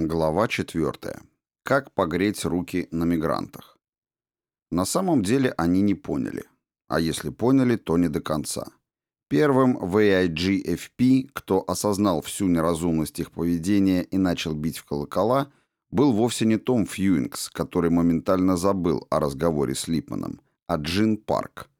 Глава 4. Как погреть руки на мигрантах. На самом деле они не поняли. А если поняли, то не до конца. Первым кто осознал всю неразумность их поведения и начал бить в колокола, был вовсе не Том Фьюингс, который моментально забыл о разговоре с Липманом, а Джин Парк –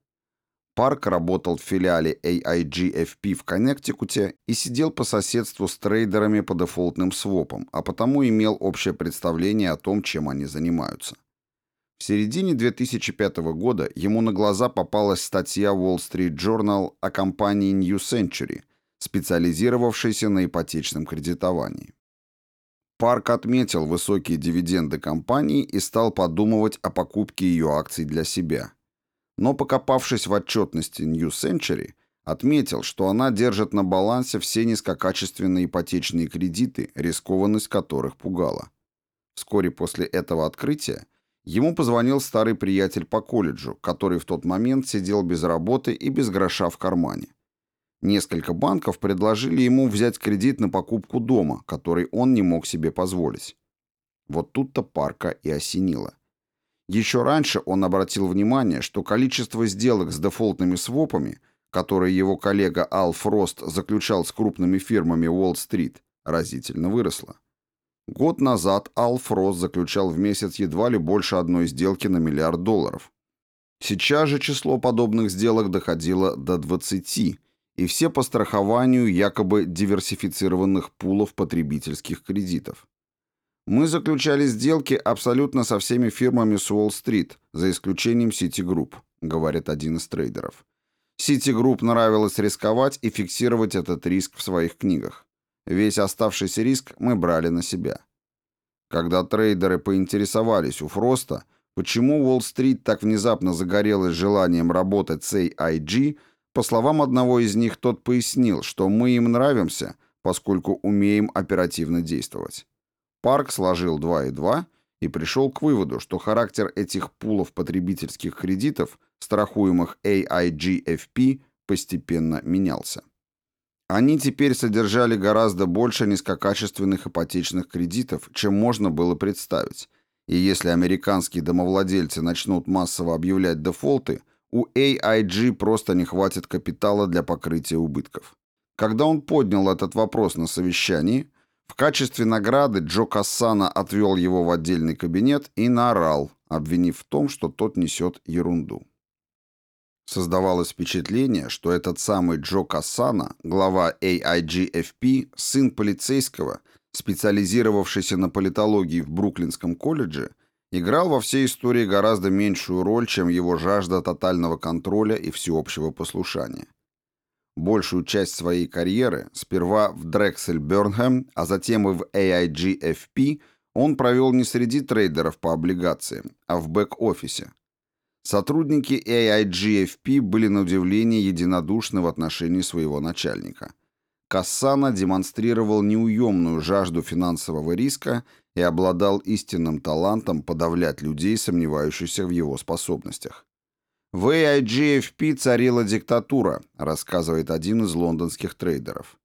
Парк работал в филиале AIGFP в Коннектикуте и сидел по соседству с трейдерами по дефолтным свопам, а потому имел общее представление о том, чем они занимаются. В середине 2005 года ему на глаза попалась статья Wall Street Journal о компании New Century, специализировавшейся на ипотечном кредитовании. Парк отметил высокие дивиденды компании и стал подумывать о покупке ее акций для себя – но, покопавшись в отчетности New Century, отметил, что она держит на балансе все низкокачественные ипотечные кредиты, рискованность которых пугала. Вскоре после этого открытия ему позвонил старый приятель по колледжу, который в тот момент сидел без работы и без гроша в кармане. Несколько банков предложили ему взять кредит на покупку дома, который он не мог себе позволить. Вот тут-то Парка и осенило. Еще раньше он обратил внимание, что количество сделок с дефолтными свопами, которые его коллега Ал Фрост заключал с крупными фирмами Уолл-стрит, разительно выросло. Год назад Ал Фрост заключал в месяц едва ли больше одной сделки на миллиард долларов. Сейчас же число подобных сделок доходило до 20, и все по страхованию якобы диверсифицированных пулов потребительских кредитов. Мы заключали сделки абсолютно со всеми фирмами с Уолл-стрит, за исключением Citigroup, говорит один из трейдеров. Citigroup нравилось рисковать и фиксировать этот риск в своих книгах. Весь оставшийся риск мы брали на себя. Когда трейдеры поинтересовались у Фроста, почему Уолл-стрит так внезапно загорелась желанием работать с AIG, по словам одного из них, тот пояснил, что мы им нравимся, поскольку умеем оперативно действовать. Парк сложил 2 и 2 и пришел к выводу, что характер этих пулов потребительских кредитов, страхуемых AIGFP, постепенно менялся. Они теперь содержали гораздо больше низкокачественных ипотечных кредитов, чем можно было представить. И если американские домовладельцы начнут массово объявлять дефолты, у AIG просто не хватит капитала для покрытия убытков. Когда он поднял этот вопрос на совещании, в качестве награды Джо Кассана отвел его в отдельный кабинет и наорал, обвинив в том, что тот несет ерунду. Создавалось впечатление, что этот самый Джо Кассана, глава AIGFP, сын полицейского, специализировавшийся на политологии в Бруклинском колледже, играл во всей истории гораздо меньшую роль, чем его жажда тотального контроля и всеобщего послушания. Большую часть своей карьеры, сперва в Drexel Burnham, а затем и в AIG-FP, он провел не среди трейдеров по облигациям, а в бэк-офисе. Сотрудники AIG-FP были на удивление единодушны в отношении своего начальника. Кассана демонстрировал неуемную жажду финансового риска и обладал истинным талантом подавлять людей, сомневающихся в его способностях. В AIGFP царила диктатура, рассказывает один из лондонских трейдеров.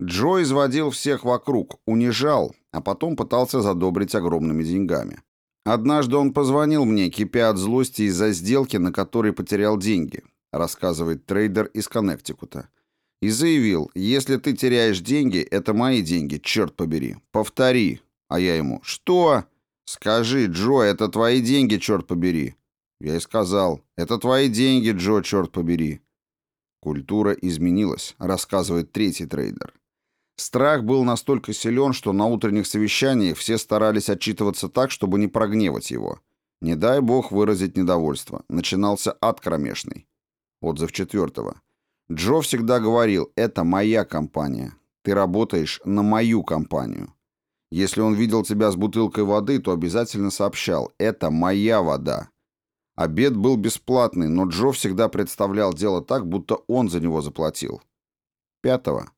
Джо изводил всех вокруг, унижал, а потом пытался задобрить огромными деньгами. Однажды он позвонил мне, кипя от злости из-за сделки, на которой потерял деньги, рассказывает трейдер из Коннектикута. И заявил, если ты теряешь деньги, это мои деньги, черт побери. Повтори. А я ему, что? Скажи, Джо, это твои деньги, черт побери. Я и сказал, это твои деньги, Джо, черт побери. Культура изменилась, рассказывает третий трейдер. Страх был настолько силен, что на утренних совещаниях все старались отчитываться так, чтобы не прогневать его. Не дай бог выразить недовольство. Начинался ад кромешный. Отзыв четвертого. Джо всегда говорил, это моя компания. Ты работаешь на мою компанию. Если он видел тебя с бутылкой воды, то обязательно сообщал, это моя вода. Обед был бесплатный, но Джо всегда представлял дело так, будто он за него заплатил. Пятого.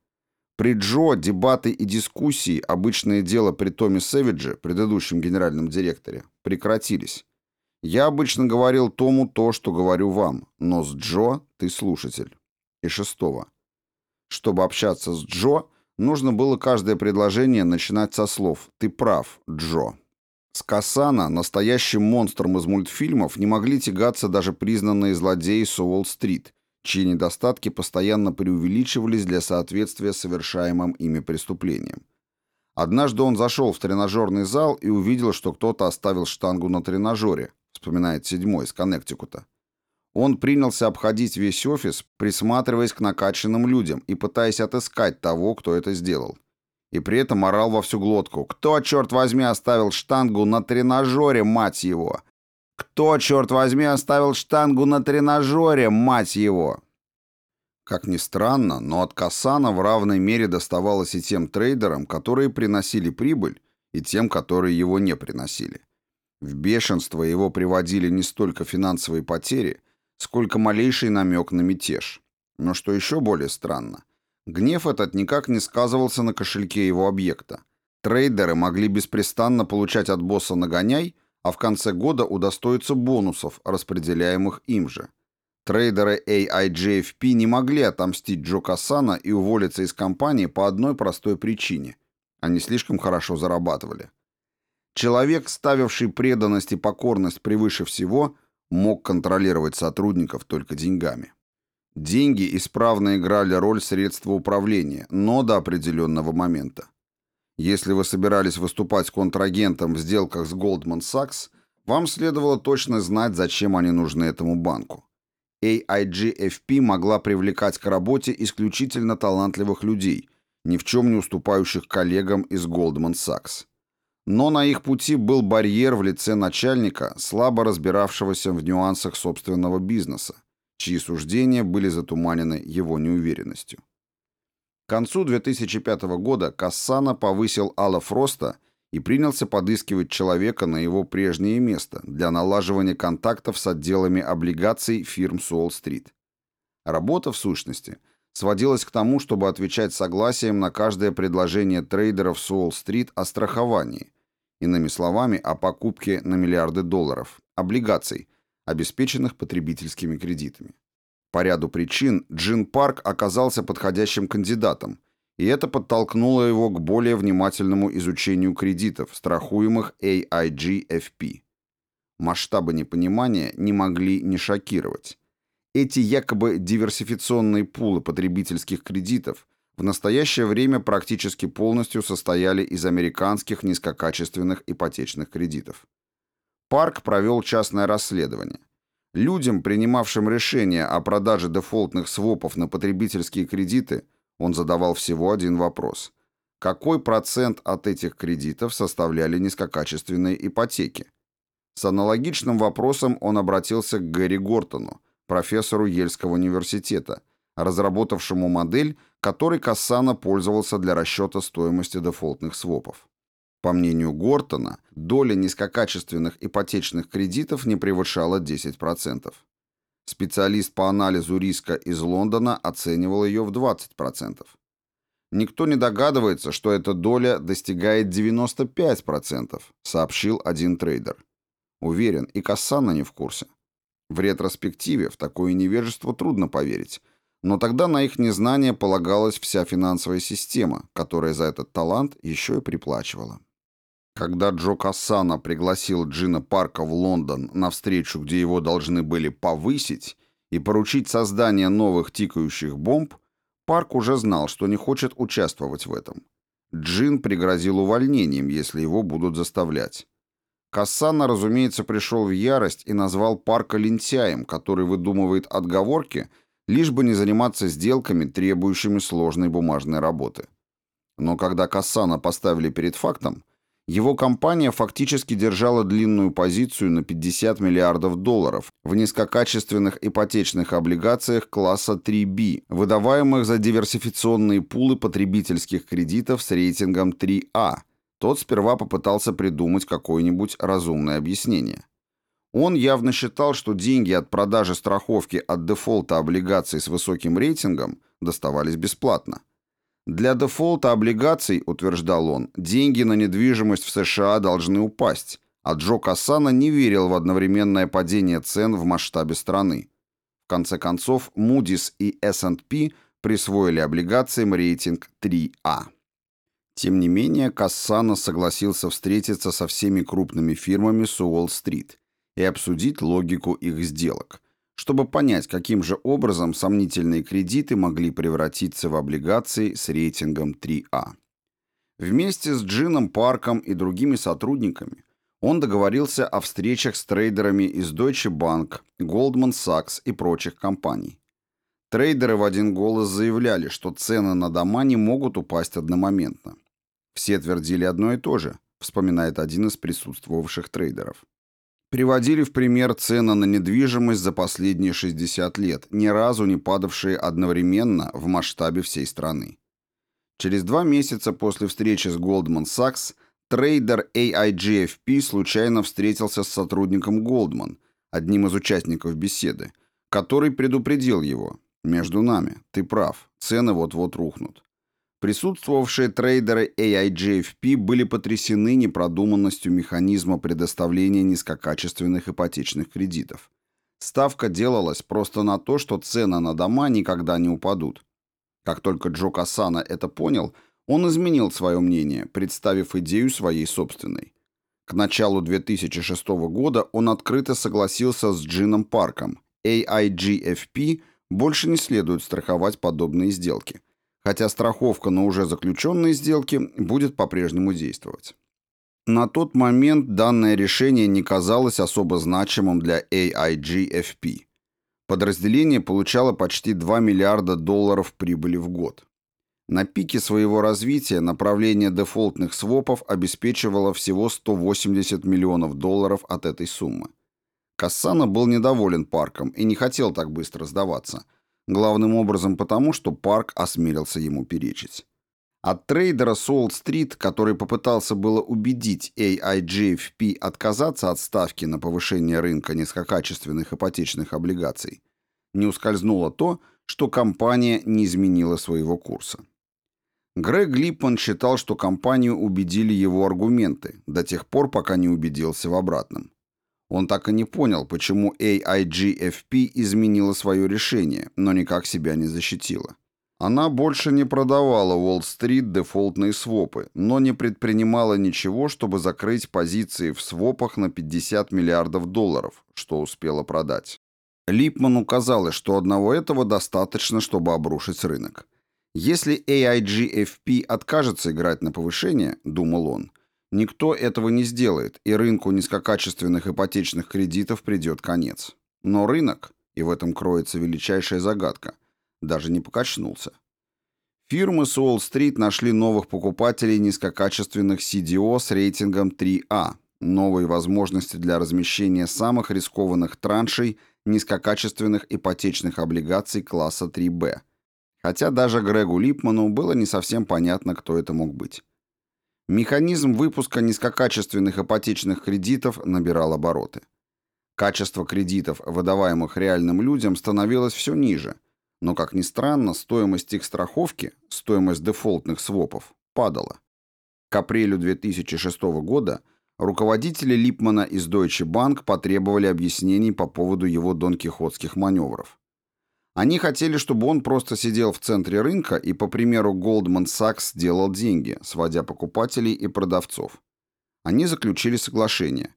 При Джо дебаты и дискуссии, обычное дело при Томе Сэвидже, предыдущем генеральном директоре, прекратились. Я обычно говорил Тому то, что говорю вам, но с Джо ты слушатель. И шестого. Чтобы общаться с Джо, Нужно было каждое предложение начинать со слов «Ты прав, Джо». С Кассана, настоящим монстром из мультфильмов, не могли тягаться даже признанные злодеи с Уолл-стрит, чьи недостатки постоянно преувеличивались для соответствия совершаемым ими преступлениям. Однажды он зашел в тренажерный зал и увидел, что кто-то оставил штангу на тренажере, вспоминает седьмой из Коннектикута. Он принялся обходить весь офис, присматриваясь к накачанным людям и пытаясь отыскать того, кто это сделал. И при этом орал во всю глотку. «Кто, черт возьми, оставил штангу на тренажере, мать его? Кто, черт возьми, оставил штангу на тренажере, мать его?» Как ни странно, но от Касана в равной мере доставалось и тем трейдерам, которые приносили прибыль, и тем, которые его не приносили. В бешенство его приводили не столько финансовые потери, сколько малейший намек на мятеж. Но что еще более странно, гнев этот никак не сказывался на кошельке его объекта. Трейдеры могли беспрестанно получать от босса нагоняй, а в конце года удостоиться бонусов, распределяемых им же. Трейдеры AIGFP не могли отомстить Джо Кассана и уволиться из компании по одной простой причине. Они слишком хорошо зарабатывали. Человек, ставивший преданность и покорность превыше всего, мог контролировать сотрудников только деньгами. Деньги исправно играли роль средства управления, но до определенного момента. Если вы собирались выступать контрагентом в сделках с Goldman Sachs, вам следовало точно знать, зачем они нужны этому банку. AIGFP могла привлекать к работе исключительно талантливых людей, ни в чем не уступающих коллегам из Goldman Sachs. Но на их пути был барьер в лице начальника, слабо разбиравшегося в нюансах собственного бизнеса, чьи суждения были затуманены его неуверенностью. К концу 2005 года Кассана повысил Алла Фроста и принялся подыскивать человека на его прежнее место для налаживания контактов с отделами облигаций фирм с Уолл-стрит. Работа, в сущности, сводилась к тому, чтобы отвечать согласием на каждое предложение трейдеров с Уолл-стрит о страховании, Иными словами, о покупке на миллиарды долларов облигаций, обеспеченных потребительскими кредитами. По ряду причин Джин Парк оказался подходящим кандидатом, и это подтолкнуло его к более внимательному изучению кредитов, страхуемых AIG-FP. Масштабы непонимания не могли не шокировать. Эти якобы диверсификационные пулы потребительских кредитов в настоящее время практически полностью состояли из американских низкокачественных ипотечных кредитов. Парк провел частное расследование. Людям, принимавшим решение о продаже дефолтных свопов на потребительские кредиты, он задавал всего один вопрос. Какой процент от этих кредитов составляли низкокачественные ипотеки? С аналогичным вопросом он обратился к Гэри Гортону, профессору Ельского университета, разработавшему модель, которой Кассана пользовался для расчета стоимости дефолтных свопов. По мнению Гортона, доля низкокачественных ипотечных кредитов не превышала 10%. Специалист по анализу риска из Лондона оценивал ее в 20%. Никто не догадывается, что эта доля достигает 95%, сообщил один трейдер. Уверен, и Кассана не в курсе. В ретроспективе в такое невежество трудно поверить, но тогда на их незнание полагалась вся финансовая система, которая за этот талант еще и приплачивала. Когда Джо Кассана пригласил Джина Парка в Лондон на встречу, где его должны были повысить и поручить создание новых тикающих бомб, Парк уже знал, что не хочет участвовать в этом. Джин пригрозил увольнением, если его будут заставлять. Кассана, разумеется, пришел в ярость и назвал Парка лентяем, который выдумывает отговорки, лишь бы не заниматься сделками, требующими сложной бумажной работы. Но когда Кассана поставили перед фактом, его компания фактически держала длинную позицию на 50 миллиардов долларов в низкокачественных ипотечных облигациях класса 3B, выдаваемых за диверсификационные пулы потребительских кредитов с рейтингом 3А. Тот сперва попытался придумать какое-нибудь разумное объяснение. Он явно считал, что деньги от продажи страховки от дефолта облигаций с высоким рейтингом доставались бесплатно. Для дефолта облигаций, утверждал он, деньги на недвижимость в США должны упасть, а Джо Кассана не верил в одновременное падение цен в масштабе страны. В конце концов, Moody's и S&P присвоили облигациям рейтинг 3А. Тем не менее, Кассана согласился встретиться со всеми крупными фирмами с Уолл-стрит и обсудить логику их сделок, чтобы понять, каким же образом сомнительные кредиты могли превратиться в облигации с рейтингом 3А. Вместе с Джином Парком и другими сотрудниками он договорился о встречах с трейдерами из Deutsche Bank, Goldman Sachs и прочих компаний. Трейдеры в один голос заявляли, что цены на дома не могут упасть одномоментно. Все твердили одно и то же, вспоминает один из присутствовавших трейдеров. Приводили в пример цены на недвижимость за последние 60 лет, ни разу не падавшие одновременно в масштабе всей страны. Через два месяца после встречи с Goldman Sachs трейдер AIGFP случайно встретился с сотрудником Goldman, одним из участников беседы, который предупредил его «Между нами, ты прав, цены вот-вот рухнут». Присутствовавшие трейдеры AIGFP были потрясены непродуманностью механизма предоставления низкокачественных ипотечных кредитов. Ставка делалась просто на то, что цены на дома никогда не упадут. Как только Джо Касана это понял, он изменил свое мнение, представив идею своей собственной. К началу 2006 года он открыто согласился с Джином Парком. AIGFP больше не следует страховать подобные сделки – хотя страховка на уже заключенные сделки будет по-прежнему действовать. На тот момент данное решение не казалось особо значимым для AIGFP. Подразделение получало почти 2 миллиарда долларов прибыли в год. На пике своего развития направление дефолтных свопов обеспечивало всего 180 миллионов долларов от этой суммы. Кассана был недоволен парком и не хотел так быстро сдаваться – Главным образом потому, что Парк осмелился ему перечить. От трейдера Солт-стрит, который попытался было убедить AIGFP отказаться от ставки на повышение рынка низкокачественных ипотечных облигаций, не ускользнуло то, что компания не изменила своего курса. Грег Липман считал, что компанию убедили его аргументы, до тех пор, пока не убедился в обратном. Он так и не понял, почему AIGFP изменила свое решение, но никак себя не защитила. Она больше не продавала Уолл-стрит дефолтные свопы, но не предпринимала ничего, чтобы закрыть позиции в свопах на 50 миллиардов долларов, что успела продать. Липману казалось, что одного этого достаточно, чтобы обрушить рынок. Если AIGFP откажется играть на повышение, думал он, Никто этого не сделает, и рынку низкокачественных ипотечных кредитов придет конец. Но рынок, и в этом кроется величайшая загадка, даже не покачнулся. Фирмы с Уолл-стрит нашли новых покупателей низкокачественных CDO с рейтингом 3А, новые возможности для размещения самых рискованных траншей низкокачественных ипотечных облигаций класса 3Б. Хотя даже Грегу Липману было не совсем понятно, кто это мог быть. Механизм выпуска низкокачественных ипотечных кредитов набирал обороты. Качество кредитов, выдаваемых реальным людям, становилось все ниже, но, как ни странно, стоимость их страховки, стоимость дефолтных свопов, падала. К апрелю 2006 года руководители Липмана из Deutsche Bank потребовали объяснений по поводу его донкихотских маневров. Они хотели, чтобы он просто сидел в центре рынка и, по примеру Goldman Sachs, делал деньги, сводя покупателей и продавцов. Они заключили соглашение.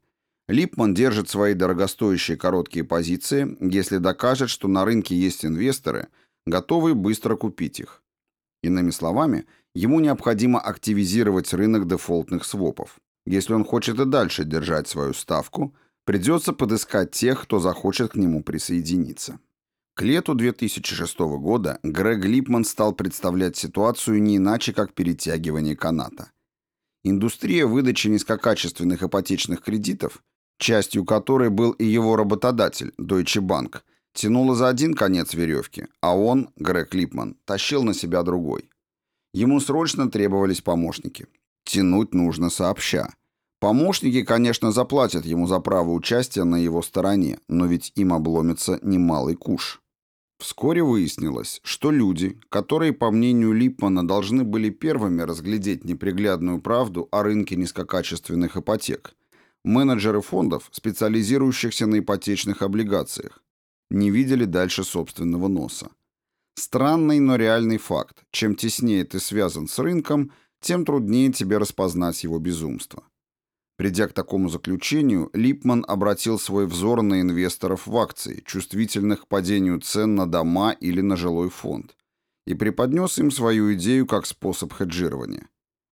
Липман держит свои дорогостоящие короткие позиции, если докажет, что на рынке есть инвесторы, готовые быстро купить их. Иными словами, ему необходимо активизировать рынок дефолтных свопов. Если он хочет и дальше держать свою ставку, придется подыскать тех, кто захочет к нему присоединиться. К лету 2006 года Грег Липман стал представлять ситуацию не иначе, как перетягивание каната. Индустрия выдачи низкокачественных ипотечных кредитов, частью которой был и его работодатель, Deutsche Bank, тянула за один конец веревки, а он, Грег Липман, тащил на себя другой. Ему срочно требовались помощники. Тянуть нужно сообща. Помощники, конечно, заплатят ему за право участия на его стороне, но ведь им обломится немалый куш. Вскоре выяснилось, что люди, которые, по мнению Липмана, должны были первыми разглядеть неприглядную правду о рынке низкокачественных ипотек, менеджеры фондов, специализирующихся на ипотечных облигациях, не видели дальше собственного носа. Странный, но реальный факт. Чем теснее ты связан с рынком, тем труднее тебе распознать его безумство. Придя к такому заключению, Липман обратил свой взор на инвесторов в акции, чувствительных к падению цен на дома или на жилой фонд, и преподнес им свою идею как способ хеджирования.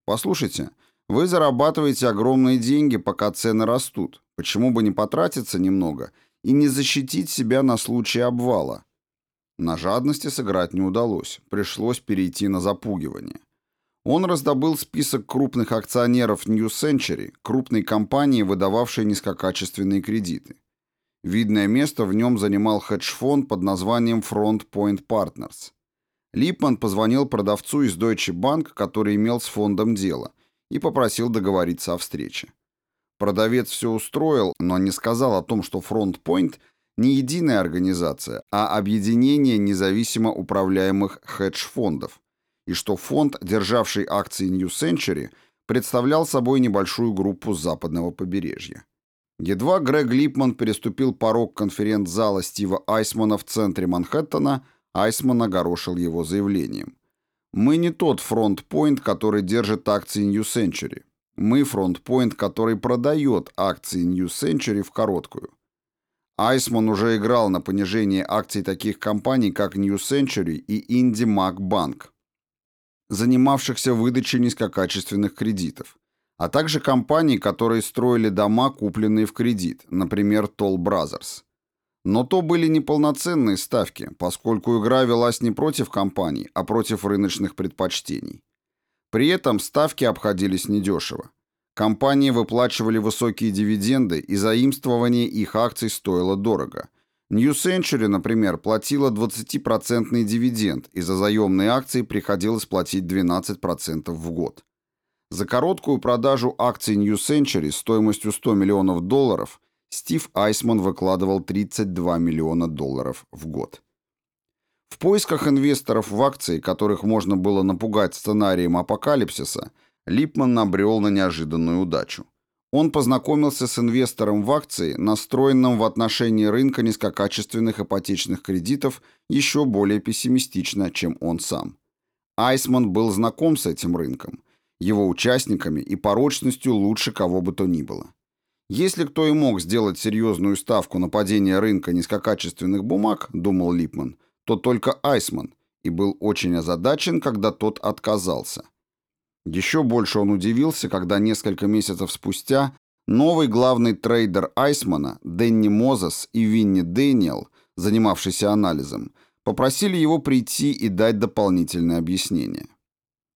Послушайте, вы зарабатываете огромные деньги, пока цены растут. Почему бы не потратиться немного и не защитить себя на случай обвала? На жадности сыграть не удалось, пришлось перейти на запугивание. Он раздобыл список крупных акционеров New Century, крупной компании, выдававшей низкокачественные кредиты. Видное место в нем занимал хедж-фонд под названием Front Point Partners. Липман позвонил продавцу из Deutsche Bank, который имел с фондом дело, и попросил договориться о встрече. Продавец все устроил, но не сказал о том, что Front Point не единая организация, а объединение независимо управляемых хедж-фондов, и что фонд, державший акции New Century, представлял собой небольшую группу с западного побережья. Едва Грег Липман переступил порог конференц-зала Стива Айсмана в центре Манхэттена, Айсман огорошил его заявлением. «Мы не тот фронт-пойнт, который держит акции New Century. Мы фронт-пойнт, который продает акции New Century в короткую. Айсман уже играл на понижение акций таких компаний, как New Century и Indy Mac Bank занимавшихся выдачей низкокачественных кредитов, а также компаний, которые строили дома, купленные в кредит, например, Toll Brothers. Но то были неполноценные ставки, поскольку игра велась не против компаний, а против рыночных предпочтений. При этом ставки обходились недешево. Компании выплачивали высокие дивиденды, и заимствование их акций стоило дорого – New Century, например, платила 20% дивиденд, и за заемные акции приходилось платить 12% в год. За короткую продажу акций New Century стоимостью 100 миллионов долларов Стив Айсман выкладывал 32 миллиона долларов в год. В поисках инвесторов в акции, которых можно было напугать сценарием апокалипсиса, Липман набрел на неожиданную удачу. Он познакомился с инвестором в акции, настроенным в отношении рынка низкокачественных ипотечных кредитов еще более пессимистично, чем он сам. Айсман был знаком с этим рынком, его участниками и порочностью лучше кого бы то ни было. Если кто и мог сделать серьезную ставку на падение рынка низкокачественных бумаг, думал Липман, то только Айсман, и был очень озадачен, когда тот отказался – еще больше он удивился, когда несколько месяцев спустя новый главный трейдер Айсмана, Дэнни Мозес и Винни Дэниел, занимавшийся анализом, попросили его прийти и дать дополнительное объяснение.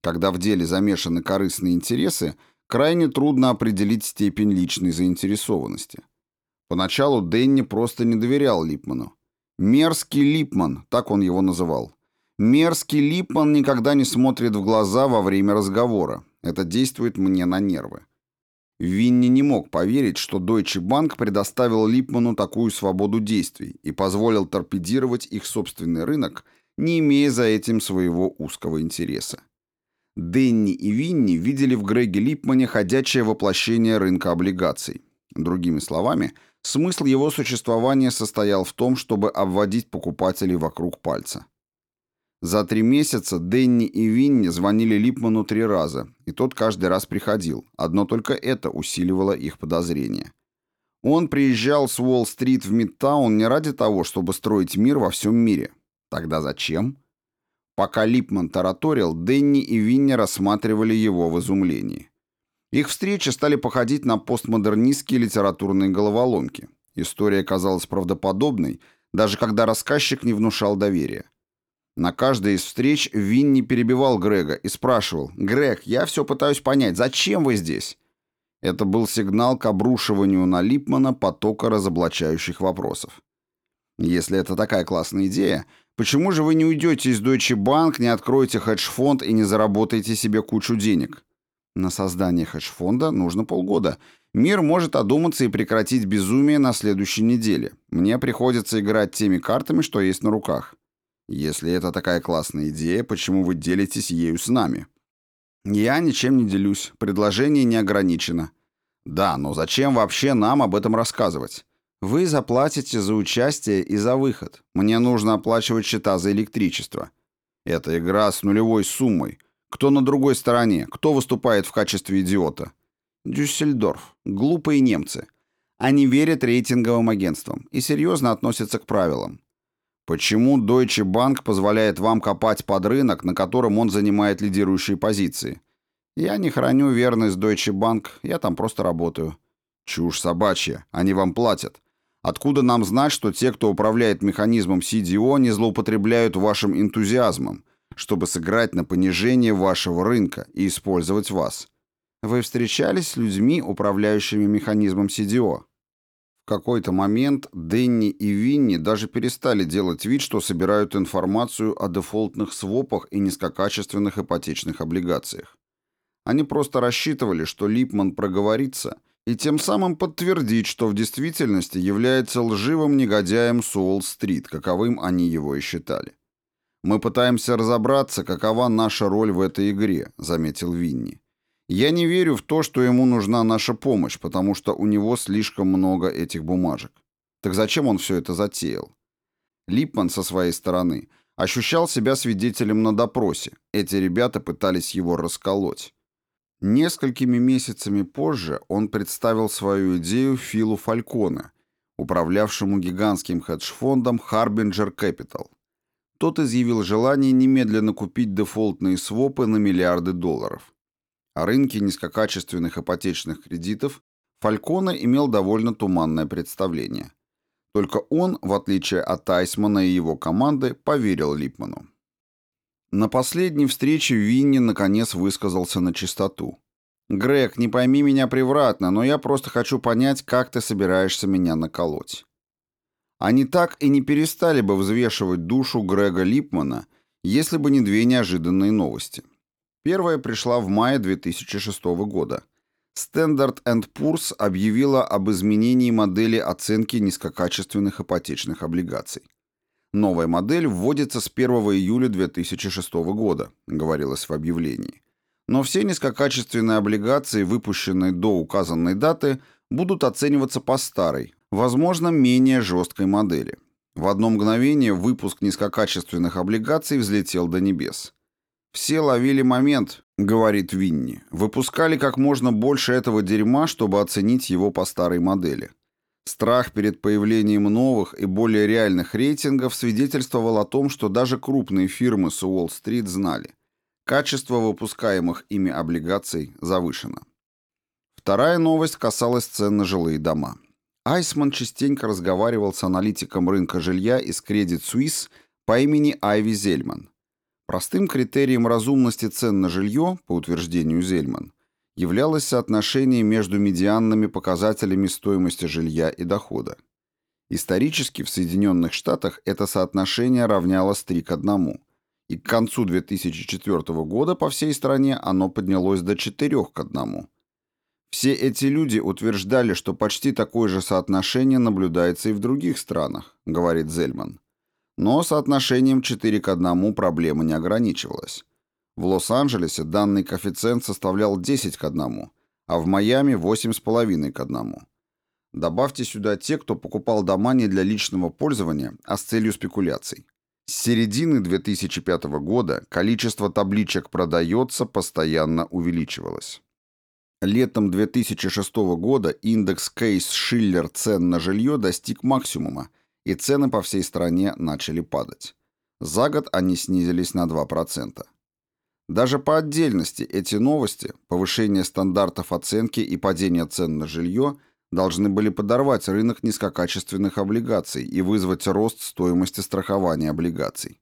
Когда в деле замешаны корыстные интересы, крайне трудно определить степень личной заинтересованности. Поначалу Дэнни просто не доверял Липману. «Мерзкий Липман», так он его называл. Мерзкий Липман никогда не смотрит в глаза во время разговора. Это действует мне на нервы. Винни не мог поверить, что Deutsche Bank предоставил Липману такую свободу действий и позволил торпедировать их собственный рынок, не имея за этим своего узкого интереса. Денни и Винни видели в Греге Липмане ходячее воплощение рынка облигаций. Другими словами, смысл его существования состоял в том, чтобы обводить покупателей вокруг пальца. За три месяца Денни и Винни звонили Липману три раза, и тот каждый раз приходил. Одно только это усиливало их подозрения. Он приезжал с Уолл-стрит в Мидтаун не ради того, чтобы строить мир во всем мире. Тогда зачем? Пока Липман тараторил, Денни и Винни рассматривали его в изумлении. Их встречи стали походить на постмодернистские литературные головоломки. История казалась правдоподобной, даже когда рассказчик не внушал доверия. На каждой из встреч Винни перебивал Грега и спрашивал, «Грег, я все пытаюсь понять, зачем вы здесь?» Это был сигнал к обрушиванию на Липмана потока разоблачающих вопросов. Если это такая классная идея, почему же вы не уйдете из Deutsche Bank, не откроете хедж-фонд и не заработаете себе кучу денег? На создание хедж-фонда нужно полгода. Мир может одуматься и прекратить безумие на следующей неделе. Мне приходится играть теми картами, что есть на руках. Если это такая классная идея, почему вы делитесь ею с нами? Я ничем не делюсь, предложение не ограничено. Да, но зачем вообще нам об этом рассказывать? Вы заплатите за участие и за выход. Мне нужно оплачивать счета за электричество. Это игра с нулевой суммой. Кто на другой стороне? Кто выступает в качестве идиота? Дюссельдорф. Глупые немцы. Они верят рейтинговым агентствам и серьезно относятся к правилам. Почему Deutsche Bank позволяет вам копать под рынок, на котором он занимает лидирующие позиции? Я не храню верность Deutsche Bank, я там просто работаю. Чушь собачья, они вам платят. Откуда нам знать, что те, кто управляет механизмом CDO, не злоупотребляют вашим энтузиазмом, чтобы сыграть на понижение вашего рынка и использовать вас? Вы встречались с людьми, управляющими механизмом CDO? В какой-то момент Дэнни и Винни даже перестали делать вид, что собирают информацию о дефолтных свопах и низкокачественных ипотечных облигациях. Они просто рассчитывали, что Липман проговорится – и тем самым подтвердить, что в действительности является лживым негодяем с Уолл-стрит, каковым они его и считали. «Мы пытаемся разобраться, какова наша роль в этой игре», — заметил Винни. «Я не верю в то, что ему нужна наша помощь, потому что у него слишком много этих бумажек. Так зачем он все это затеял?» Липман со своей стороны ощущал себя свидетелем на допросе. Эти ребята пытались его расколоть. Несколькими месяцами позже он представил свою идею Филу Фальконе, управлявшему гигантским хедж-фондом Harbinger Capital. Тот изъявил желание немедленно купить дефолтные свопы на миллиарды долларов. О рынке низкокачественных ипотечных кредитов Фальконе имел довольно туманное представление. Только он, в отличие от Тайсмана и его команды, поверил Липману. На последней встрече Винни наконец высказался на чистоту. «Грег, не пойми меня превратно, но я просто хочу понять, как ты собираешься меня наколоть». Они так и не перестали бы взвешивать душу Грега Липмана, если бы не две неожиданные новости. Первая пришла в мае 2006 года. Standard Poor's объявила об изменении модели оценки низкокачественных ипотечных облигаций. Новая модель вводится с 1 июля 2006 года, говорилось в объявлении. Но все низкокачественные облигации, выпущенные до указанной даты, будут оцениваться по старой, возможно, менее жесткой модели. В одно мгновение выпуск низкокачественных облигаций взлетел до небес. «Все ловили момент», — говорит Винни, — «выпускали как можно больше этого дерьма, чтобы оценить его по старой модели». Страх перед появлением новых и более реальных рейтингов свидетельствовал о том, что даже крупные фирмы с Уолл-стрит знали, качество выпускаемых ими облигаций завышено. Вторая новость касалась цен на жилые дома. Айсман частенько разговаривал с аналитиком рынка жилья из Credit Suisse по имени Айви Зельман. Простым критерием разумности цен на жилье, по утверждению Зельман, являлось соотношение между медианными показателями стоимости жилья и дохода. Исторически в Соединенных Штатах это соотношение равнялось 3 к 1, и к концу 2004 года по всей стране оно поднялось до 4 к 1. Все эти люди утверждали, что почти такое же соотношение наблюдается и в других странах, говорит Зельман. Но соотношением 4 к 1 проблема не ограничивалась. В Лос-Анджелесе данный коэффициент составлял 10 к 1, а в Майами 8,5 к 1. Добавьте сюда те, кто покупал дома не для личного пользования, а с целью спекуляций. С середины 2005 года количество табличек «Продается» постоянно увеличивалось. Летом 2006 года индекс Кейс-Шиллер цен на жилье достиг максимума, и цены по всей стране начали падать. За год они снизились на 2%. Даже по отдельности эти новости, повышение стандартов оценки и падение цен на жилье, должны были подорвать рынок низкокачественных облигаций и вызвать рост стоимости страхования облигаций.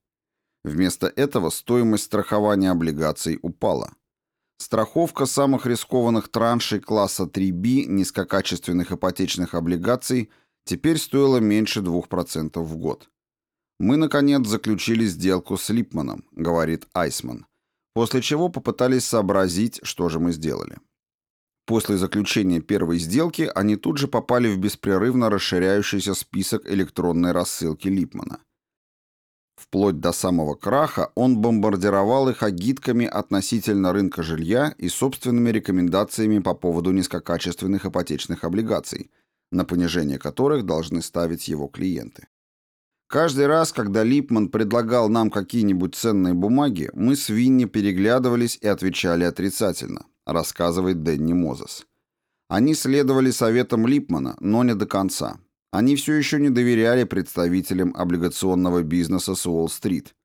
Вместо этого стоимость страхования облигаций упала. Страховка самых рискованных траншей класса 3B низкокачественных ипотечных облигаций теперь стоила меньше 2% в год. «Мы, наконец, заключили сделку с Липманом», — говорит Айсман. После чего попытались сообразить, что же мы сделали. После заключения первой сделки они тут же попали в беспрерывно расширяющийся список электронной рассылки Липмана. Вплоть до самого краха он бомбардировал их агитками относительно рынка жилья и собственными рекомендациями по поводу низкокачественных ипотечных облигаций, на понижение которых должны ставить его клиенты. Каждый раз, когда Липман предлагал нам какие-нибудь ценные бумаги, мы с Винни переглядывались и отвечали отрицательно, рассказывает Дэнни Мозес. Они следовали советам Липмана, но не до конца. Они все еще не доверяли представителям облигационного бизнеса с Уолл-стрит.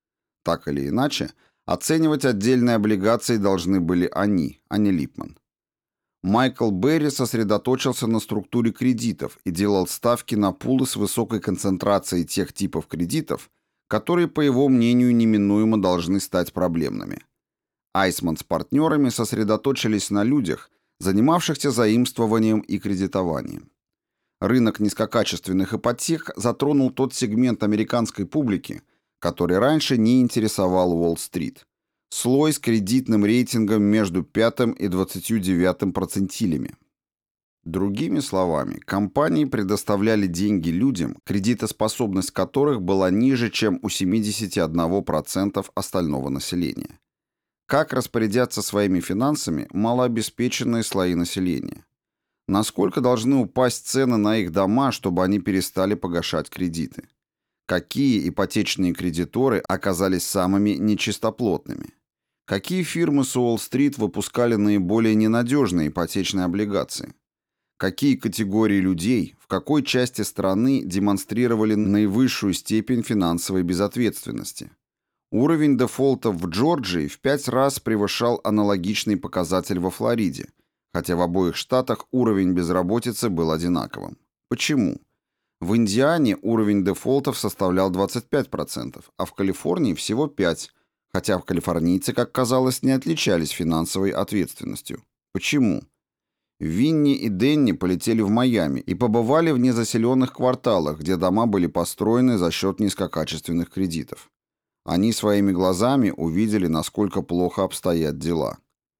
Так или иначе, оценивать отдельные облигации должны были они, а не Липман. Майкл Берри сосредоточился на структуре кредитов и делал ставки на пулы с высокой концентрацией тех типов кредитов, которые, по его мнению, неминуемо должны стать проблемными. Айсман с партнерами сосредоточились на людях, занимавшихся заимствованием и кредитованием. Рынок низкокачественных ипотек затронул тот сегмент американской публики, который раньше не интересовал Уолл-стрит. Слой с кредитным рейтингом между 5 и 29 процентилями. Другими словами, компании предоставляли деньги людям, кредитоспособность которых была ниже, чем у 71% остального населения. Как распорядятся своими финансами малообеспеченные слои населения? Насколько должны упасть цены на их дома, чтобы они перестали погашать кредиты? Какие ипотечные кредиторы оказались самыми нечистоплотными? Какие фирмы с Уолл-стрит выпускали наиболее ненадежные ипотечные облигации? Какие категории людей в какой части страны демонстрировали наивысшую степень финансовой безответственности? Уровень дефолтов в Джорджии в пять раз превышал аналогичный показатель во Флориде, хотя в обоих штатах уровень безработицы был одинаковым. Почему? В Индиане уровень дефолтов составлял 25%, а в Калифорнии всего 5%, хотя калифорнийцы, как казалось, не отличались финансовой ответственностью. Почему? Винни и Денни полетели в Майами и побывали в незаселенных кварталах, где дома были построены за счет низкокачественных кредитов. Они своими глазами увидели, насколько плохо обстоят дела.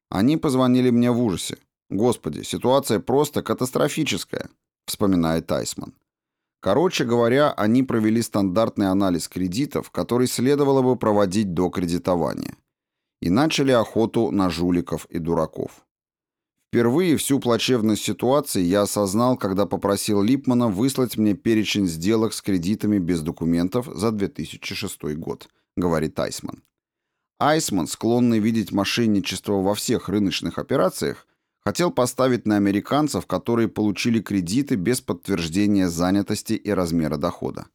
Они позвонили мне в ужасе. «Господи, ситуация просто катастрофическая», — вспоминает Тайсман. Короче говоря, они провели стандартный анализ кредитов, который следовало бы проводить до кредитования. И начали охоту на жуликов и дураков. Впервые всю плачевность ситуации я осознал, когда попросил Липмана выслать мне перечень сделок с кредитами без документов за 2006 год, говорит Айсман. Айсман, склонный видеть мошенничество во всех рыночных операциях, Хотел поставить на американцев, которые получили кредиты без подтверждения занятости и размера дохода.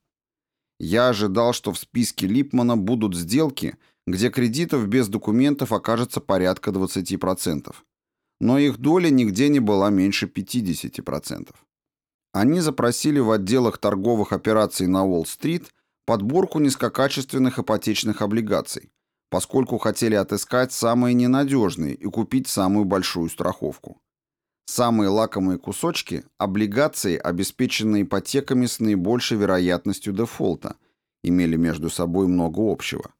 Я ожидал, что в списке Липмана будут сделки, где кредитов без документов окажется порядка 20%. Но их доля нигде не была меньше 50%. Они запросили в отделах торговых операций на Уолл-стрит подборку низкокачественных ипотечных облигаций, поскольку хотели отыскать самые ненадежные и купить самую большую страховку. Самые лакомые кусочки – облигации, обеспеченные ипотеками с наибольшей вероятностью дефолта, имели между собой много общего.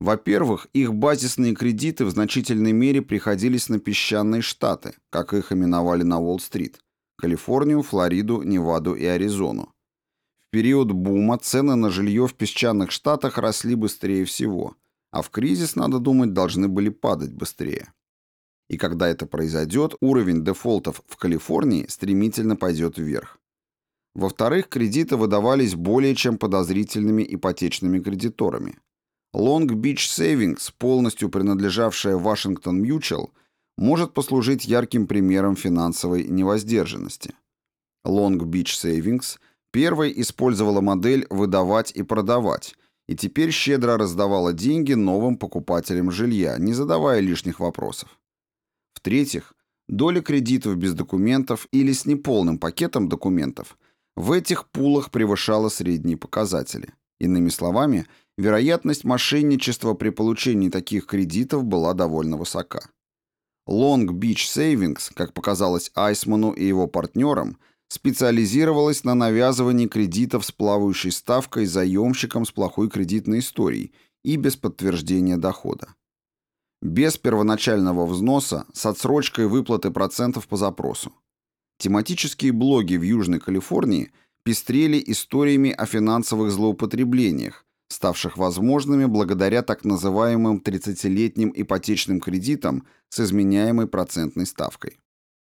Во-первых, их базисные кредиты в значительной мере приходились на песчаные штаты, как их именовали на Уолл-стрит – Калифорнию, Флориду, Неваду и Аризону. В период бума цены на жилье в песчаных штатах росли быстрее всего – а в кризис, надо думать, должны были падать быстрее. И когда это произойдет, уровень дефолтов в Калифорнии стремительно пойдет вверх. Во-вторых, кредиты выдавались более чем подозрительными ипотечными кредиторами. Long Beach Savings, полностью принадлежавшая Washington Mutual, может послужить ярким примером финансовой невоздержанности. Long Beach Savings первой использовала модель «выдавать и продавать», и теперь щедро раздавала деньги новым покупателям жилья, не задавая лишних вопросов. В-третьих, доля кредитов без документов или с неполным пакетом документов в этих пулах превышала средние показатели. Иными словами, вероятность мошенничества при получении таких кредитов была довольно высока. Long Beach Savings, как показалось Айсману и его партнерам, – специализировалась на навязывании кредитов с плавающей ставкой заемщикам с плохой кредитной историей и без подтверждения дохода. Без первоначального взноса с отсрочкой выплаты процентов по запросу. Тематические блоги в Южной Калифорнии пестрели историями о финансовых злоупотреблениях, ставших возможными благодаря так называемым 30-летним ипотечным кредитам с изменяемой процентной ставкой.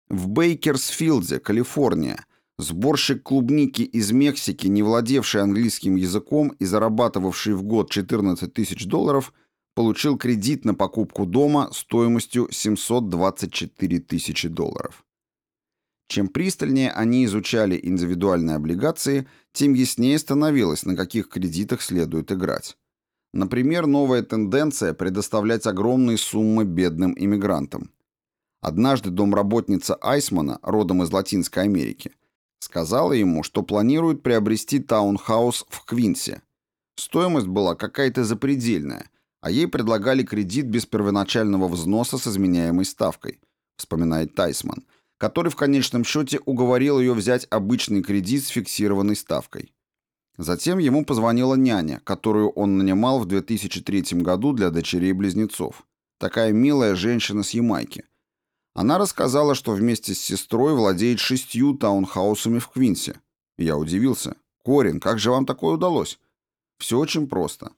В Бейкерсфилде, Калифорния, Сборщик клубники из Мексики, не владевший английским языком и зарабатывавший в год 14 тысяч долларов, получил кредит на покупку дома стоимостью 724 тысячи долларов. Чем пристальнее они изучали индивидуальные облигации, тем яснее становилось, на каких кредитах следует играть. Например, новая тенденция предоставлять огромные суммы бедным иммигрантам. Однажды домработница Айсмана, родом из Латинской Америки, сказала ему, что планирует приобрести таунхаус в Квинсе. Стоимость была какая-то запредельная, а ей предлагали кредит без первоначального взноса с изменяемой ставкой, вспоминает Тайсман, который в конечном счете уговорил ее взять обычный кредит с фиксированной ставкой. Затем ему позвонила няня, которую он нанимал в 2003 году для дочерей-близнецов. Такая милая женщина с Ямайки. Она рассказала, что вместе с сестрой владеет шестью таунхаусами в Квинсе. Я удивился. «Корин, как же вам такое удалось?» Все очень просто.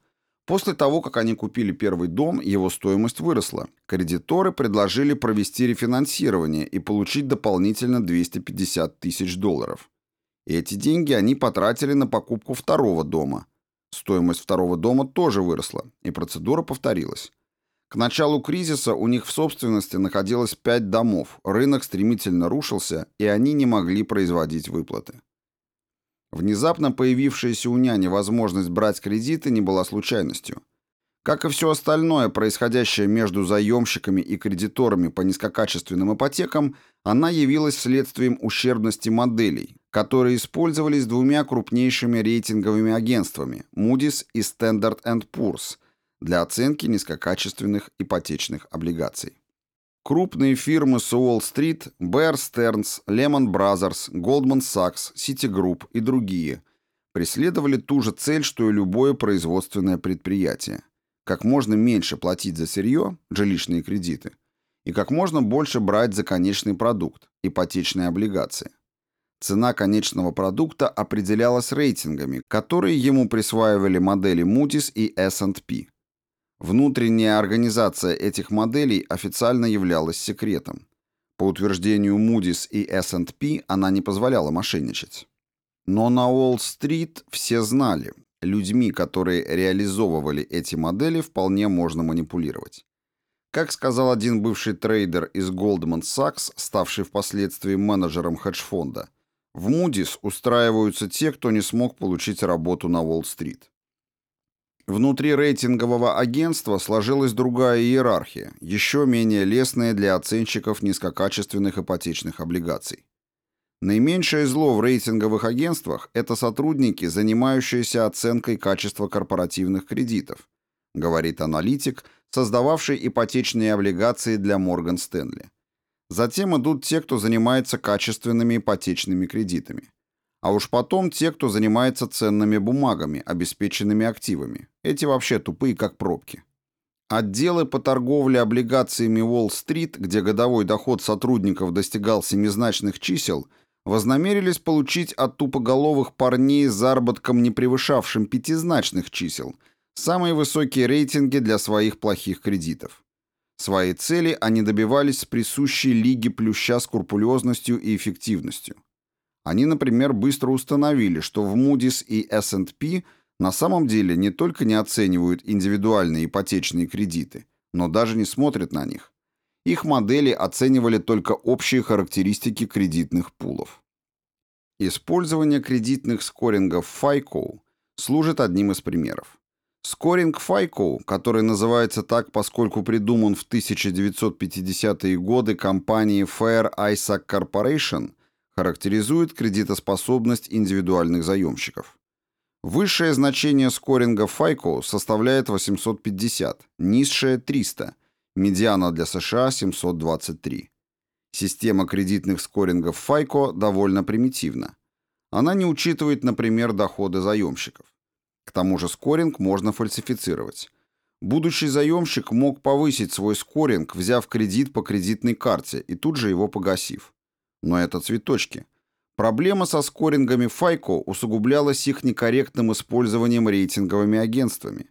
После того, как они купили первый дом, его стоимость выросла. Кредиторы предложили провести рефинансирование и получить дополнительно 250 тысяч долларов. Эти деньги они потратили на покупку второго дома. Стоимость второго дома тоже выросла, и процедура повторилась. К началу кризиса у них в собственности находилось пять домов, рынок стремительно рушился, и они не могли производить выплаты. Внезапно появившаяся у няни возможность брать кредиты не была случайностью. Как и все остальное, происходящее между заемщиками и кредиторами по низкокачественным ипотекам, она явилась следствием ущербности моделей, которые использовались двумя крупнейшими рейтинговыми агентствами Moody's и Standard Poor's для оценки низкокачественных ипотечных облигаций. Крупные фирмы с Уолл-стрит, Bear Stearns, Lehman Brothers, Goldman Sachs, Citigroup и другие преследовали ту же цель, что и любое производственное предприятие. Как можно меньше платить за сырье, жилищные кредиты, и как можно больше брать за конечный продукт, ипотечные облигации. Цена конечного продукта определялась рейтингами, которые ему присваивали модели Moody's и S&P. Внутренняя организация этих моделей официально являлась секретом. По утверждению Moody's и S&P она не позволяла мошенничать. Но на Уолл-стрит все знали, людьми, которые реализовывали эти модели, вполне можно манипулировать. Как сказал один бывший трейдер из Goldman Sachs, ставший впоследствии менеджером хедж-фонда, в Moody's устраиваются те, кто не смог получить работу на Уолл-стрит. Внутри рейтингового агентства сложилась другая иерархия, еще менее лестная для оценщиков низкокачественных ипотечных облигаций. Наименьшее зло в рейтинговых агентствах – это сотрудники, занимающиеся оценкой качества корпоративных кредитов, говорит аналитик, создававший ипотечные облигации для Морган Стэнли. Затем идут те, кто занимается качественными ипотечными кредитами. А уж потом те, кто занимается ценными бумагами, обеспеченными активами. Эти вообще тупые, как пробки. Отделы по торговле облигациями Уолл-стрит, где годовой доход сотрудников достигал семизначных чисел, вознамерились получить от тупоголовых парней заработком, не превышавшим пятизначных чисел, самые высокие рейтинги для своих плохих кредитов. Свои цели они добивались с присущей Лиге Плюща скрупулезностью и эффективностью. Они, например, быстро установили, что в Moody's и S&P на самом деле не только не оценивают индивидуальные ипотечные кредиты, но даже не смотрят на них. Их модели оценивали только общие характеристики кредитных пулов. Использование кредитных скорингов FICO служит одним из примеров. Скоринг FICO, который называется так, поскольку придуман в 1950-е годы компанией Fair Isaac Corporation – характеризует кредитоспособность индивидуальных заемщиков. Высшее значение скоринга FICO составляет 850, низшее – 300, медиана для США – 723. Система кредитных скорингов FICO довольно примитивна. Она не учитывает, например, доходы заемщиков. К тому же скоринг можно фальсифицировать. Будущий заемщик мог повысить свой скоринг, взяв кредит по кредитной карте и тут же его погасив. Но это цветочки. Проблема со скорингами FICO усугублялась их некорректным использованием рейтинговыми агентствами.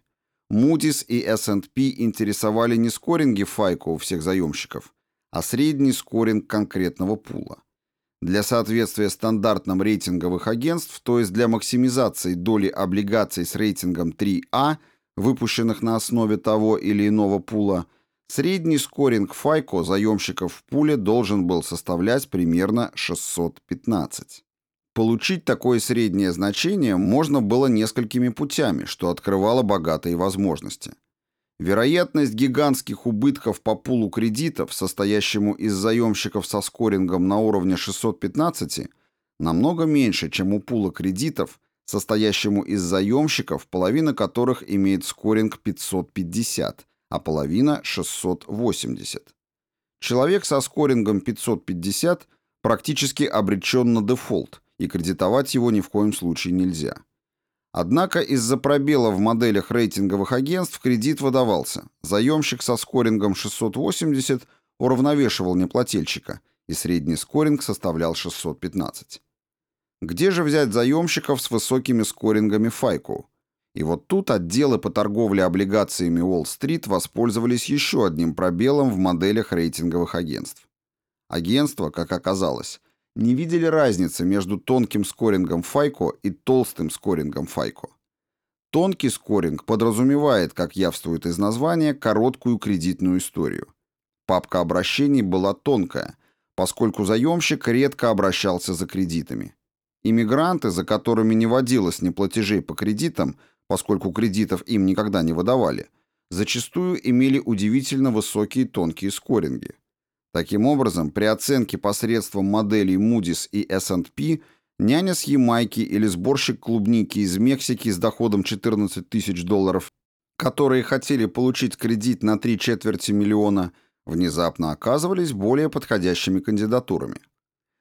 Moody's и S&P интересовали не скоринги FICO у всех заемщиков, а средний скоринг конкретного пула. Для соответствия стандартам рейтинговых агентств, то есть для максимизации доли облигаций с рейтингом 3А, выпущенных на основе того или иного пула, средний скоринг FICO заемщиков в пуле должен был составлять примерно 615. Получить такое среднее значение можно было несколькими путями, что открывало богатые возможности. Вероятность гигантских убытков по пулу кредитов, состоящему из заемщиков со скорингом на уровне 615, намного меньше, чем у пула кредитов, состоящему из заемщиков, половина которых имеет скоринг 550, а половина 680. Человек со скорингом 550 практически обречен на дефолт, и кредитовать его ни в коем случае нельзя. Однако из-за пробела в моделях рейтинговых агентств кредит выдавался. Заемщик со скорингом 680 уравновешивал неплательщика, и средний скоринг составлял 615. Где же взять заемщиков с высокими скорингами FICO? И вот тут отделы по торговле облигациями Уолл-стрит воспользовались еще одним пробелом в моделях рейтинговых агентств. Агентство, как оказалось, не видели разницы между тонким скорингом FICO и толстым скорингом FICO. Тонкий скоринг подразумевает, как явствует из названия, короткую кредитную историю. Папка обращений была тонкая, поскольку заемщик редко обращался за кредитами. Иммигранты, за которыми не водилось неплатежей по кредитам, поскольку кредитов им никогда не выдавали, зачастую имели удивительно высокие тонкие скоринги. Таким образом, при оценке посредством моделей Moody's и S&P няня с Ямайки или сборщик клубники из Мексики с доходом 14 тысяч долларов, которые хотели получить кредит на три четверти миллиона, внезапно оказывались более подходящими кандидатурами.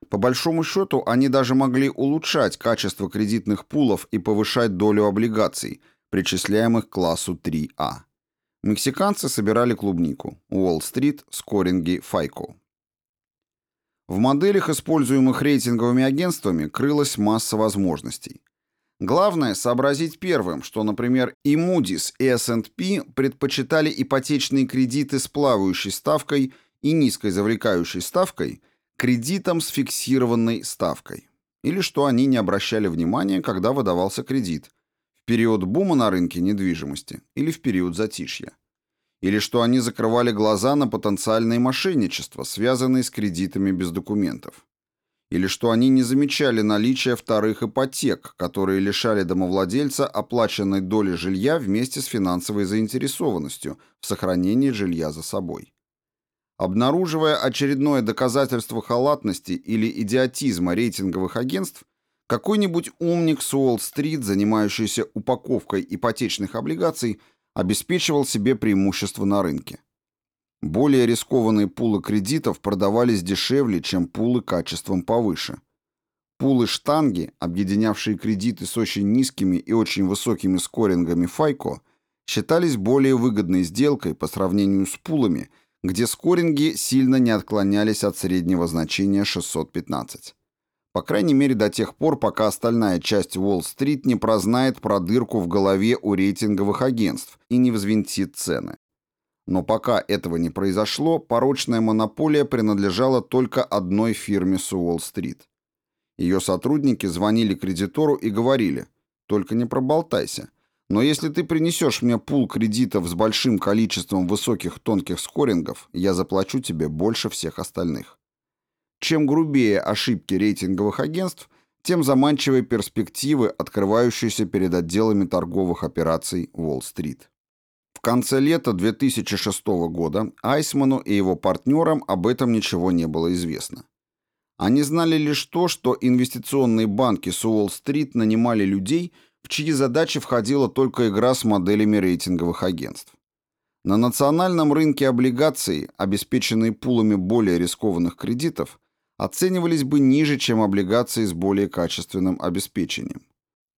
По большому счету, они даже могли улучшать качество кредитных пулов и повышать долю облигаций, причисляемых к классу 3А. Мексиканцы собирали клубнику. Уолл-стрит, скоринги, файко. В моделях, используемых рейтинговыми агентствами, крылась масса возможностей. Главное – сообразить первым, что, например, и Moody's, и S&P предпочитали ипотечные кредиты с плавающей ставкой и низкой завлекающей ставкой кредитам с фиксированной ставкой. Или что они не обращали внимания, когда выдавался кредит – период бума на рынке недвижимости или в период затишья. Или что они закрывали глаза на потенциальные мошенничества, связанные с кредитами без документов. Или что они не замечали наличия вторых ипотек, которые лишали домовладельца оплаченной доли жилья вместе с финансовой заинтересованностью в сохранении жилья за собой. Обнаруживая очередное доказательство халатности или идиотизма рейтинговых агентств, какой-нибудь умник с Уолл-стрит, занимающийся упаковкой ипотечных облигаций, обеспечивал себе преимущество на рынке. Более рискованные пулы кредитов продавались дешевле, чем пулы качеством повыше. Пулы штанги, объединявшие кредиты с очень низкими и очень высокими скорингами FICO, считались более выгодной сделкой по сравнению с пулами, где скоринги сильно не отклонялись от среднего значения 615. По крайней мере до тех пор, пока остальная часть Уолл-стрит не прознает про дырку в голове у рейтинговых агентств и не взвинтит цены. Но пока этого не произошло, порочная монополия принадлежала только одной фирме с Уолл-стрит. Ее сотрудники звонили кредитору и говорили «Только не проболтайся, но если ты принесешь мне пул кредитов с большим количеством высоких тонких скорингов, я заплачу тебе больше всех остальных». Чем грубее ошибки рейтинговых агентств, тем заманчивее перспективы, открывающиеся перед отделами торговых операций Уолл-стрит. В конце лета 2006 года Айсману и его партнерам об этом ничего не было известно. Они знали лишь то, что инвестиционные банки с Уолл-стрит нанимали людей, в чьи задачи входила только игра с моделями рейтинговых агентств. На национальном рынке облигаций, обеспеченные пулами более рискованных кредитов, оценивались бы ниже, чем облигации с более качественным обеспечением.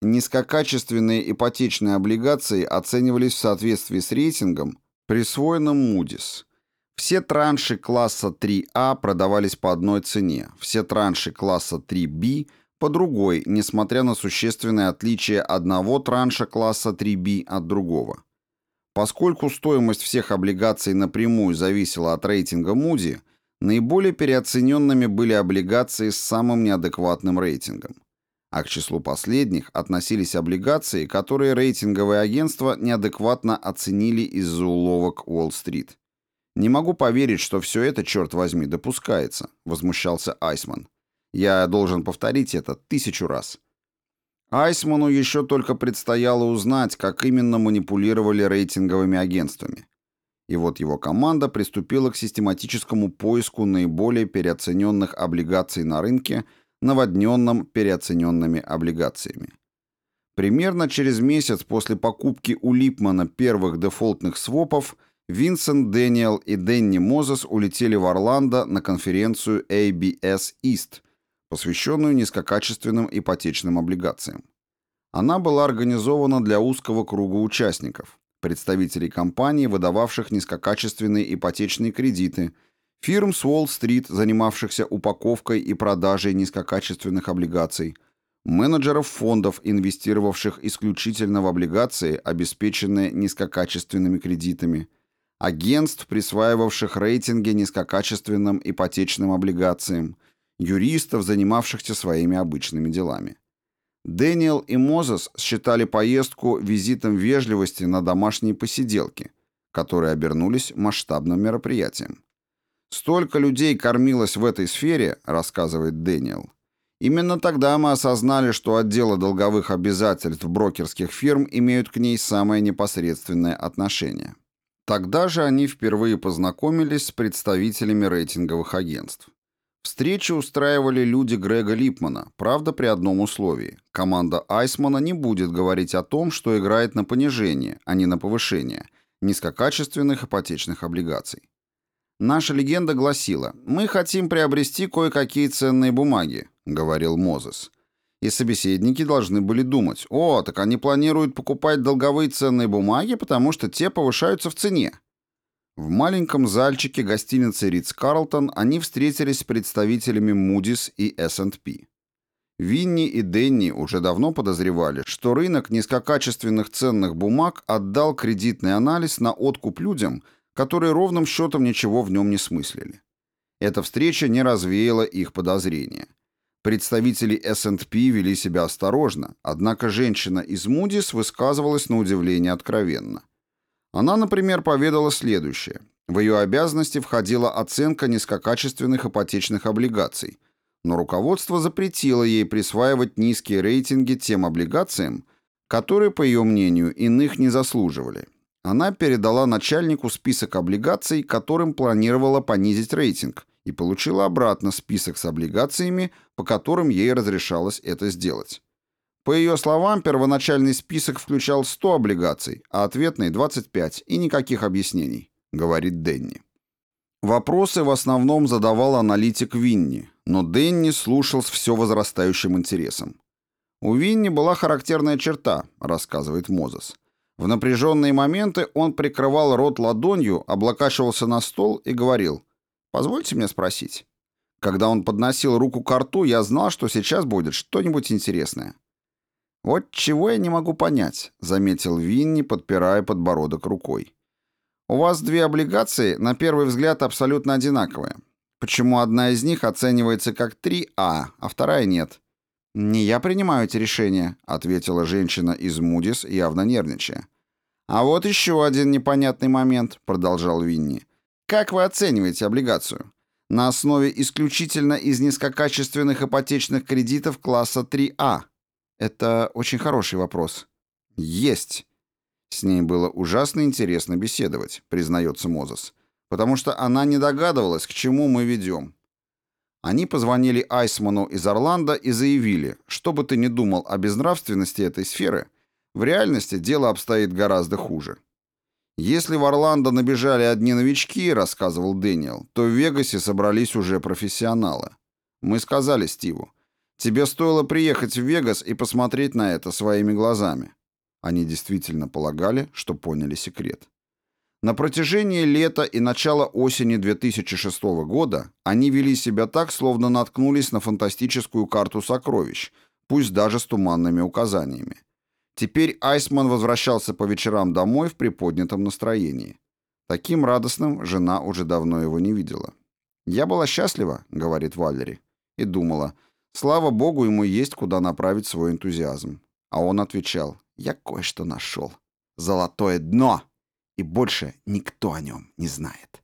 Низкокачественные ипотечные облигации оценивались в соответствии с рейтингом, присвоенным Moody's. Все транши класса 3А продавались по одной цене, все транши класса 3B по другой, несмотря на существенное отличие одного транша класса 3B от другого. Поскольку стоимость всех облигаций напрямую зависела от рейтинга Moody, Наиболее переоцененными были облигации с самым неадекватным рейтингом. А к числу последних относились облигации, которые рейтинговые агентства неадекватно оценили из-за уловок Уолл-стрит. «Не могу поверить, что все это, черт возьми, допускается», — возмущался Айсман. «Я должен повторить это тысячу раз». Айсману еще только предстояло узнать, как именно манипулировали рейтинговыми агентствами. И вот его команда приступила к систематическому поиску наиболее переоцененных облигаций на рынке, наводненном переоцененными облигациями. Примерно через месяц после покупки у Липмана первых дефолтных свопов Винсент Дэниел и Дэнни Мозес улетели в Орландо на конференцию ABS East, посвященную низкокачественным ипотечным облигациям. Она была организована для узкого круга участников, представителей компаний, выдававших низкокачественные ипотечные кредиты, фирм с Уолл-стрит, занимавшихся упаковкой и продажей низкокачественных облигаций, менеджеров фондов, инвестировавших исключительно в облигации, обеспеченные низкокачественными кредитами, агентств, присваивавших рейтинги низкокачественным ипотечным облигациям, юристов, занимавшихся своими обычными делами. Дэниел и Мозес считали поездку визитом вежливости на домашние посиделки, которые обернулись масштабным мероприятием. «Столько людей кормилось в этой сфере», — рассказывает Дэниел. Именно тогда мы осознали, что отделы долговых обязательств брокерских фирм имеют к ней самое непосредственное отношение. Тогда же они впервые познакомились с представителями рейтинговых агентств. Встречи устраивали люди Грега Липмана, правда, при одном условии. Команда Айсмана не будет говорить о том, что играет на понижение, а не на повышение низкокачественных ипотечных облигаций. Наша легенда гласила «Мы хотим приобрести кое-какие ценные бумаги», — говорил Мозес. И собеседники должны были думать «О, так они планируют покупать долговые ценные бумаги, потому что те повышаются в цене». В маленьком зальчике гостиницы Ридс-Карлтон они встретились с представителями Moody's и S&P. Винни и Денни уже давно подозревали, что рынок низкокачественных ценных бумаг отдал кредитный анализ на откуп людям, которые ровным счетом ничего в нем не смыслили. Эта встреча не развеяла их подозрения. Представители S&P вели себя осторожно, однако женщина из Moody's высказывалась на удивление откровенно. Она, например, поведала следующее. В ее обязанности входила оценка низкокачественных ипотечных облигаций, но руководство запретило ей присваивать низкие рейтинги тем облигациям, которые, по ее мнению, иных не заслуживали. Она передала начальнику список облигаций, которым планировала понизить рейтинг, и получила обратно список с облигациями, по которым ей разрешалось это сделать. По ее словам, первоначальный список включал 100 облигаций, а ответный 25, и никаких объяснений, говорит Денни. Вопросы в основном задавал аналитик Винни, но Денни слушал с все возрастающим интересом. У Винни была характерная черта, рассказывает Мозес. В напряженные моменты он прикрывал рот ладонью, облокачивался на стол и говорил «Позвольте мне спросить». Когда он подносил руку к рту, я знал, что сейчас будет что-нибудь интересное. «Вот чего я не могу понять», — заметил Винни, подпирая подбородок рукой. «У вас две облигации, на первый взгляд, абсолютно одинаковые. Почему одна из них оценивается как 3А, а вторая нет?» «Не я принимаю эти решения», — ответила женщина из Мудис, явно нервничая. «А вот еще один непонятный момент», — продолжал Винни. «Как вы оцениваете облигацию? На основе исключительно из низкокачественных ипотечных кредитов класса 3А». Это очень хороший вопрос. Есть. С ней было ужасно интересно беседовать, признается Мозес, потому что она не догадывалась, к чему мы ведем. Они позвонили Айсману из Орландо и заявили, что бы ты ни думал о безнравственности этой сферы, в реальности дело обстоит гораздо хуже. Если в Орландо набежали одни новички, рассказывал Дэниел, то в Вегасе собрались уже профессионалы. Мы сказали Стиву, Тебе стоило приехать в Вегас и посмотреть на это своими глазами. Они действительно полагали, что поняли секрет. На протяжении лета и начала осени 2006 года они вели себя так, словно наткнулись на фантастическую карту сокровищ, пусть даже с туманными указаниями. Теперь Айсман возвращался по вечерам домой в приподнятом настроении. Таким радостным жена уже давно его не видела. «Я была счастлива», — говорит Валери, — и думала, слава богу, ему есть куда направить свой энтузиазм. А он отвечал, «Я кое-что нашел. Золотое дно, и больше никто о нем не знает».